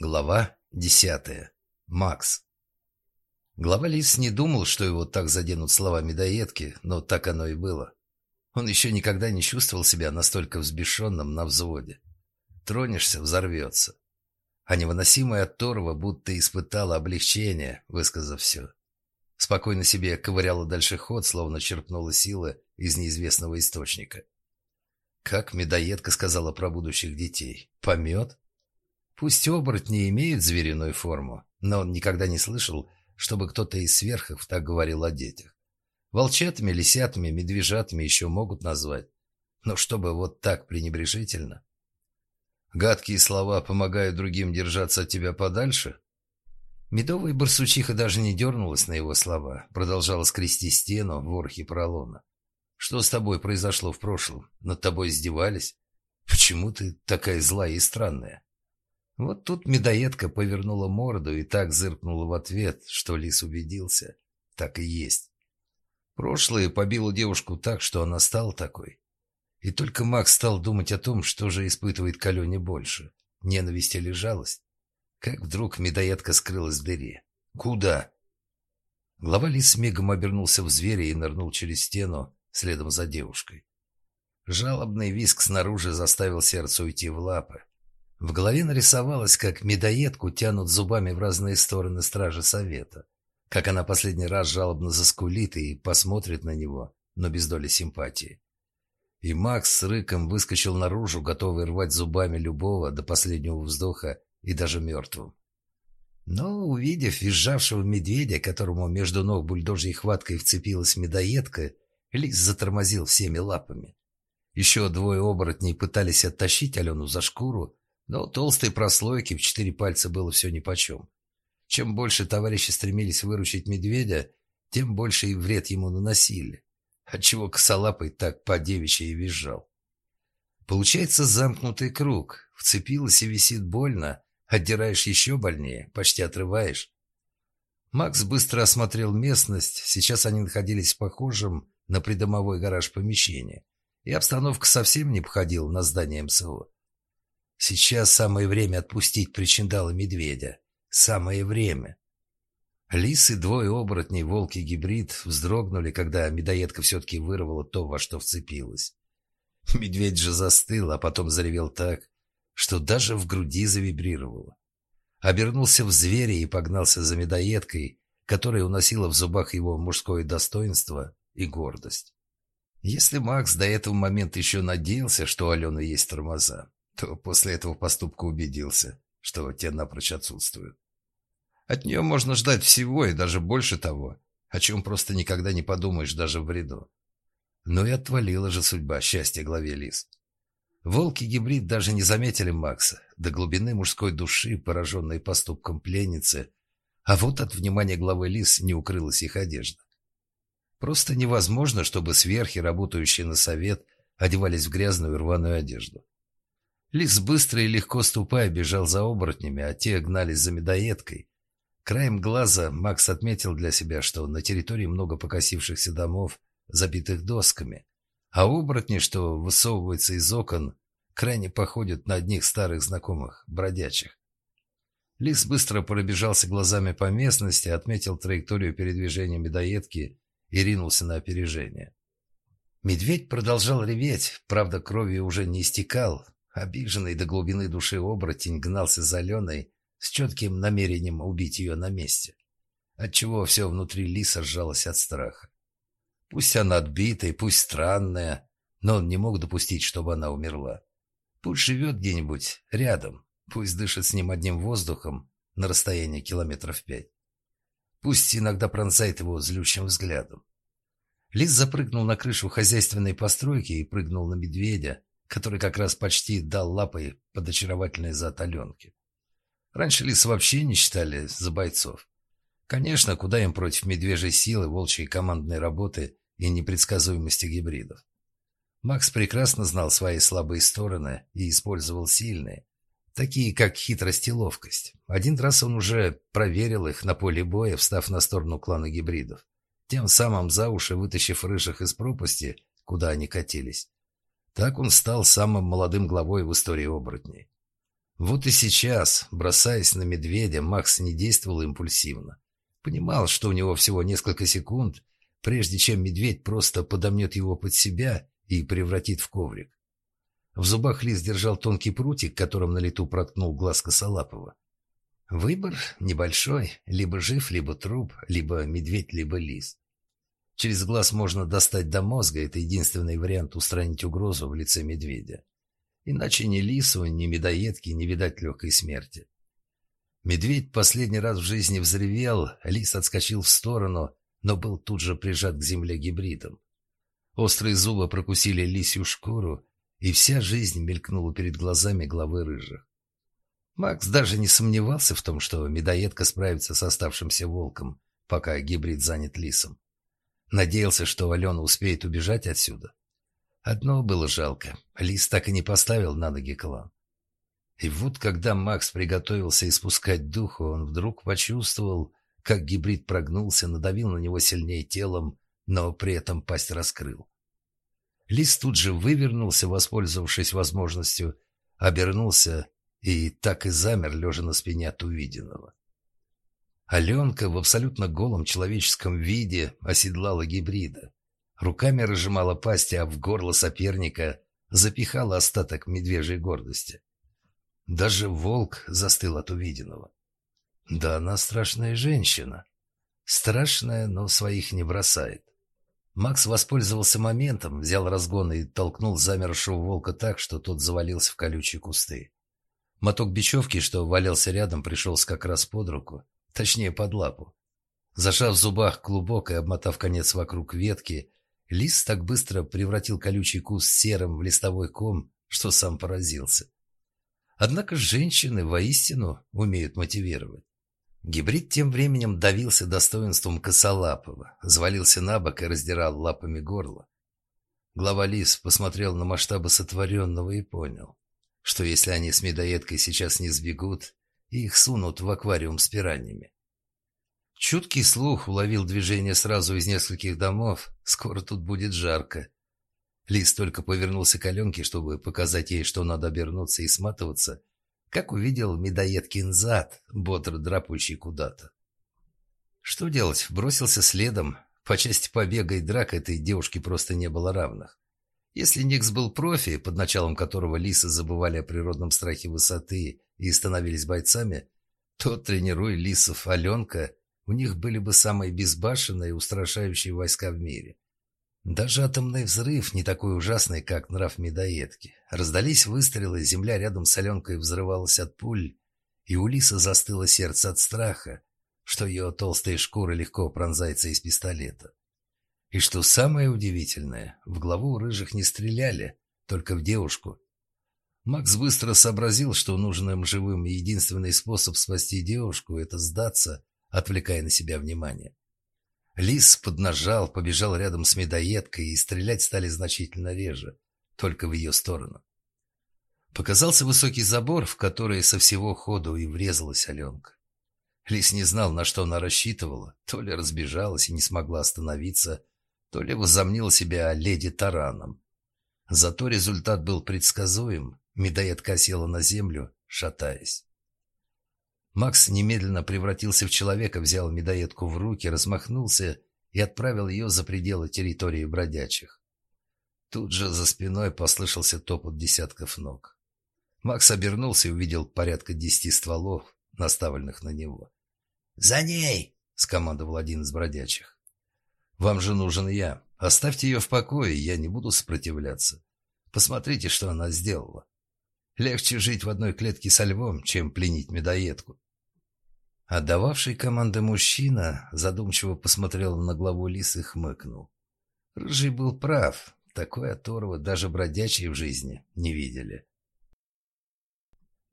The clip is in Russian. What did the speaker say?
Глава десятая. Макс. Глава Лис не думал, что его так заденут слова медоедки, но так оно и было. Он еще никогда не чувствовал себя настолько взбешенным на взводе. Тронешься — взорвется. А невыносимая оторва будто испытала облегчение, высказав все. Спокойно себе ковыряла дальше ход, словно черпнула силы из неизвестного источника. Как медоедка сказала про будущих детей? Помет? Пусть оборотни имеют звериную форму, но он никогда не слышал, чтобы кто-то из сверхов так говорил о детях. Волчатами, лисятами, медвежатами еще могут назвать, но чтобы вот так пренебрежительно. Гадкие слова помогают другим держаться от тебя подальше? Медовая барсучиха даже не дернулась на его слова, продолжала скрести стену в ворхе пролома. Что с тобой произошло в прошлом? Над тобой издевались? Почему ты такая злая и странная? Вот тут медоедка повернула морду и так зыркнула в ответ, что лис убедился. Так и есть. Прошлое побило девушку так, что она стала такой. И только Макс стал думать о том, что же испытывает к больше — ненависть или жалость. Как вдруг медоедка скрылась в дыре. Куда? Глава лис мигом обернулся в зверя и нырнул через стену следом за девушкой. Жалобный виск снаружи заставил сердце уйти в лапы. В голове нарисовалось, как медоедку тянут зубами в разные стороны стражи совета. Как она последний раз жалобно заскулит и посмотрит на него, но без доли симпатии. И Макс с рыком выскочил наружу, готовый рвать зубами любого до последнего вздоха и даже мертвым. Но, увидев визжавшего медведя, которому между ног бульдожьей хваткой вцепилась медоедка, Лис затормозил всеми лапами. Еще двое оборотней пытались оттащить Алену за шкуру, но толстой прослойки в четыре пальца было все нипочем. Чем больше товарищи стремились выручить медведя, тем больше и вред ему наносили, отчего косолапый так по девичьи и визжал. Получается замкнутый круг, вцепилась и висит больно, отдираешь еще больнее, почти отрываешь. Макс быстро осмотрел местность, сейчас они находились в похожем на придомовой гараж помещении, и обстановка совсем не походила на здание МСО. Сейчас самое время отпустить причиндала медведя. Самое время. Лисы, двое оборотней, волки-гибрид вздрогнули, когда медоедка все-таки вырвала то, во что вцепилась. Медведь же застыл, а потом заревел так, что даже в груди завибрировало. Обернулся в зверя и погнался за медоедкой, которая уносила в зубах его мужское достоинство и гордость. Если Макс до этого момента еще надеялся, что у Алены есть тормоза, то после этого поступка убедился, что те напрочь отсутствуют. От нее можно ждать всего и даже больше того, о чем просто никогда не подумаешь даже в бреду. Но и отвалила же судьба счастья главе лис. Волки-гибрид даже не заметили Макса, до глубины мужской души, пораженной поступком пленницы, а вот от внимания главы лис не укрылась их одежда. Просто невозможно, чтобы сверхи, работающие на совет, одевались в грязную рваную одежду. Лис быстро и легко ступая бежал за оборотнями, а те гнались за медоедкой. Краем глаза Макс отметил для себя, что на территории много покосившихся домов, забитых досками, а оборотни, что высовываются из окон, крайне походят на одних старых знакомых, бродячих. Лис быстро пробежался глазами по местности, отметил траекторию передвижения медоедки и ринулся на опережение. Медведь продолжал реветь, правда, кровью уже не истекал, Обиженный до глубины души оборотень гнался за Леной с четким намерением убить ее на месте, отчего все внутри лиса сжалось от страха. Пусть она отбитая, пусть странная, но он не мог допустить, чтобы она умерла. Пусть живет где-нибудь рядом, пусть дышит с ним одним воздухом на расстоянии километров пять. Пусть иногда пронзает его злющим взглядом. Лис запрыгнул на крышу хозяйственной постройки и прыгнул на медведя, который как раз почти дал лапой под очаровательный зад Аленки. Раньше лис вообще не считали за бойцов. Конечно, куда им против медвежьей силы, волчьей командной работы и непредсказуемости гибридов. Макс прекрасно знал свои слабые стороны и использовал сильные, такие как хитрость и ловкость. Один раз он уже проверил их на поле боя, встав на сторону клана гибридов, тем самым за уши вытащив рыжих из пропасти, куда они катились. Так он стал самым молодым главой в истории оборотней. Вот и сейчас, бросаясь на медведя, Макс не действовал импульсивно. Понимал, что у него всего несколько секунд, прежде чем медведь просто подомнет его под себя и превратит в коврик. В зубах Лис держал тонкий прутик, которым на лету проткнул глаз Косолапова. Выбор небольшой, либо жив, либо труп, либо медведь, либо лис. Через глаз можно достать до мозга, это единственный вариант устранить угрозу в лице медведя. Иначе ни лису, ни медоедки не видать легкой смерти. Медведь последний раз в жизни взревел, лис отскочил в сторону, но был тут же прижат к земле гибридом. Острые зубы прокусили лисью шкуру, и вся жизнь мелькнула перед глазами главы рыжих. Макс даже не сомневался в том, что медоедка справится с оставшимся волком, пока гибрид занят лисом. Надеялся, что Алена успеет убежать отсюда. Одно было жалко. Лис так и не поставил на ноги клан. И вот, когда Макс приготовился испускать духу, он вдруг почувствовал, как гибрид прогнулся, надавил на него сильнее телом, но при этом пасть раскрыл. Лис тут же вывернулся, воспользовавшись возможностью, обернулся и так и замер, лежа на спине от увиденного. Аленка в абсолютно голом человеческом виде оседлала гибрида. Руками разжимала пасть, а в горло соперника запихала остаток медвежьей гордости. Даже волк застыл от увиденного. Да она страшная женщина. Страшная, но своих не бросает. Макс воспользовался моментом, взял разгон и толкнул замершего волка так, что тот завалился в колючие кусты. Моток бечевки, что валялся рядом, пришелся как раз под руку, точнее под лапу. Зажав в зубах клубок и обмотав конец вокруг ветки, лис так быстро превратил колючий куст серым в листовой ком, что сам поразился. Однако женщины воистину умеют мотивировать. Гибрид тем временем давился достоинством косолапого, завалился на бок и раздирал лапами горло. Глава лис посмотрел на масштабы сотворенного и понял, что если они с медоедкой сейчас не сбегут, их сунут в аквариум с пираньями. Чуткий слух уловил движение сразу из нескольких домов. Скоро тут будет жарко. Лис только повернулся к Аленке, чтобы показать ей, что надо обернуться и сматываться, как увидел медоедкин зад, бодро драпающий куда-то. Что делать? Бросился следом. По части побега и драк этой девушке просто не было равных. Если Никс был профи, под началом которого лисы забывали о природном страхе высоты и становились бойцами, то, тренируя лисов Аленка, у них были бы самые безбашенные и устрашающие войска в мире. Даже атомный взрыв не такой ужасный, как нрав медоедки. Раздались выстрелы, земля рядом с Аленкой взрывалась от пуль, и у Лисы застыло сердце от страха, что ее толстая шкура легко пронзается из пистолета. И что самое удивительное, в главу рыжих не стреляли, только в девушку. Макс быстро сообразил, что нужен им живым единственный способ спасти девушку – это сдаться, отвлекая на себя внимание. Лис поднажал, побежал рядом с медоедкой, и стрелять стали значительно реже, только в ее сторону. Показался высокий забор, в который со всего ходу и врезалась Аленка. Лис не знал, на что она рассчитывала, то ли разбежалась и не смогла остановиться, то ли возомнила себя леди Тараном. Зато результат был предсказуем, медоедка села на землю, шатаясь. Макс немедленно превратился в человека, взял медоедку в руки, размахнулся и отправил ее за пределы территории бродячих. Тут же за спиной послышался топот десятков ног. Макс обернулся и увидел порядка десяти стволов, наставленных на него. «За ней!» — скомандовал один из бродячих. «Вам же нужен я. Оставьте ее в покое, я не буду сопротивляться. Посмотрите, что она сделала. Легче жить в одной клетке со львом, чем пленить медоедку». Отдававший команды мужчина задумчиво посмотрел на главу лис и хмыкнул. Рыжий был прав. Такой оторвы даже бродячие в жизни не видели.